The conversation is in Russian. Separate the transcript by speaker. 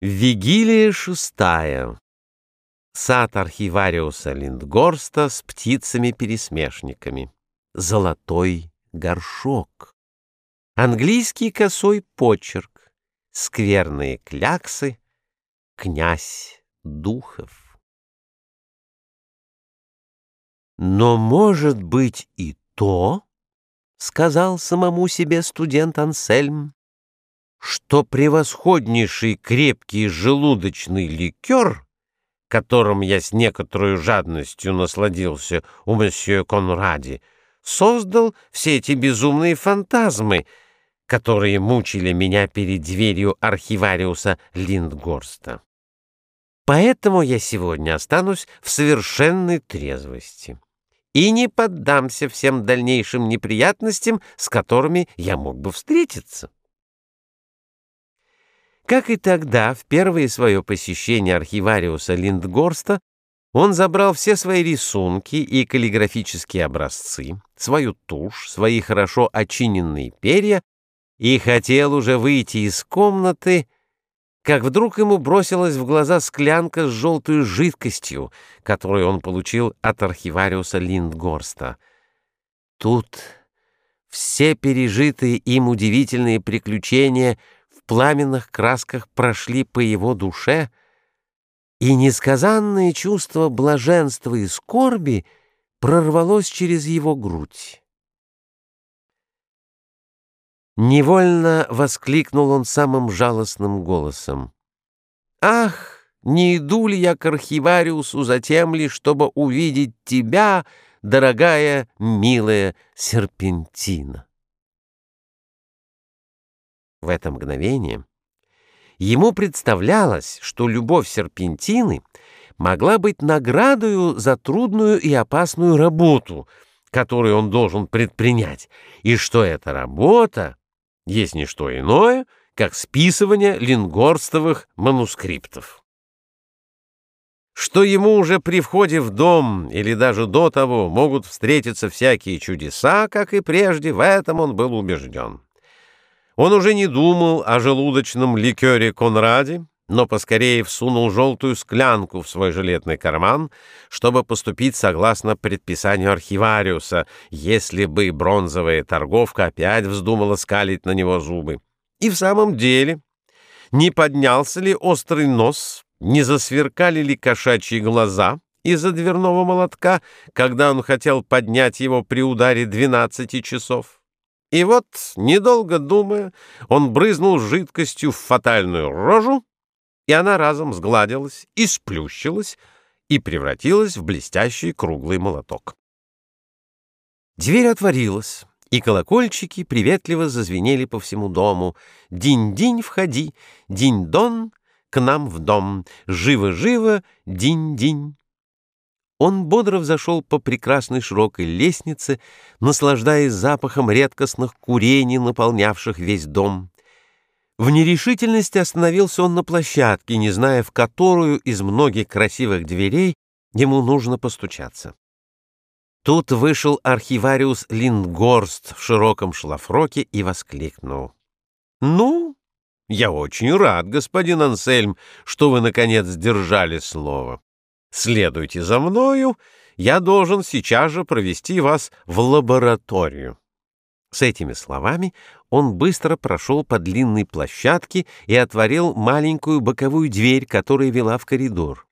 Speaker 1: Вигилия шестая. Сад архивариуса Линдгорста с птицами-пересмешниками. Золотой горшок. Английский косой почерк. Скверные кляксы. Князь духов. Но может быть и то, сказал самому себе студент Ансельм, что превосходнейший крепкий желудочный ликер, которым я с некоторой жадностью насладился у месье Конради, создал все эти безумные фантазмы, которые мучили меня перед дверью архивариуса Линдгорста. Поэтому я сегодня останусь в совершенной трезвости и не поддамся всем дальнейшим неприятностям, с которыми я мог бы встретиться. Как и тогда, в первое свое посещение архивариуса Линдгорста, он забрал все свои рисунки и каллиграфические образцы, свою тушь, свои хорошо очиненные перья и хотел уже выйти из комнаты, как вдруг ему бросилась в глаза склянка с желтой жидкостью, которую он получил от архивариуса Линдгорста. Тут все пережитые им удивительные приключения — пламенных красках прошли по его душе, и несказанное чувство блаженства и скорби прорвалось через его грудь. Невольно воскликнул он самым жалостным голосом. «Ах, не иду ли я к архивариусу затем ли, чтобы увидеть тебя, дорогая, милая серпентина?» В это мгновение ему представлялось, что любовь серпентины могла быть наградою за трудную и опасную работу, которую он должен предпринять, и что эта работа есть не что иное, как списывание лингорстовых манускриптов. Что ему уже при входе в дом или даже до того могут встретиться всякие чудеса, как и прежде, в этом он был убежден. Он уже не думал о желудочном ликере Конраде, но поскорее всунул желтую склянку в свой жилетный карман, чтобы поступить согласно предписанию архивариуса, если бы бронзовая торговка опять вздумала скалить на него зубы. И в самом деле, не поднялся ли острый нос, не засверкали ли кошачьи глаза из-за дверного молотка, когда он хотел поднять его при ударе двенадцати часов? И вот, недолго думая, он брызнул жидкостью в фатальную рожу, и она разом сгладилась и сплющилась, и превратилась в блестящий круглый молоток. Дверь отворилась, и колокольчики приветливо зазвенели по всему дому. «Динь-динь, входи! Динь-дон, к нам в дом! Живо-живо, динь-динь!» Он бодро взошел по прекрасной широкой лестнице, наслаждаясь запахом редкостных курений, наполнявших весь дом. В нерешительности остановился он на площадке, не зная, в которую из многих красивых дверей ему нужно постучаться. Тут вышел архивариус Лингорст в широком шлафроке и воскликнул. «Ну, я очень рад, господин Ансельм, что вы, наконец, сдержали слово. Следуйте за мною, я должен сейчас же провести вас в лабораторию. С этими словами он быстро прошел по длинной площадке и отворил маленькую боковую дверь, которая вела в коридор.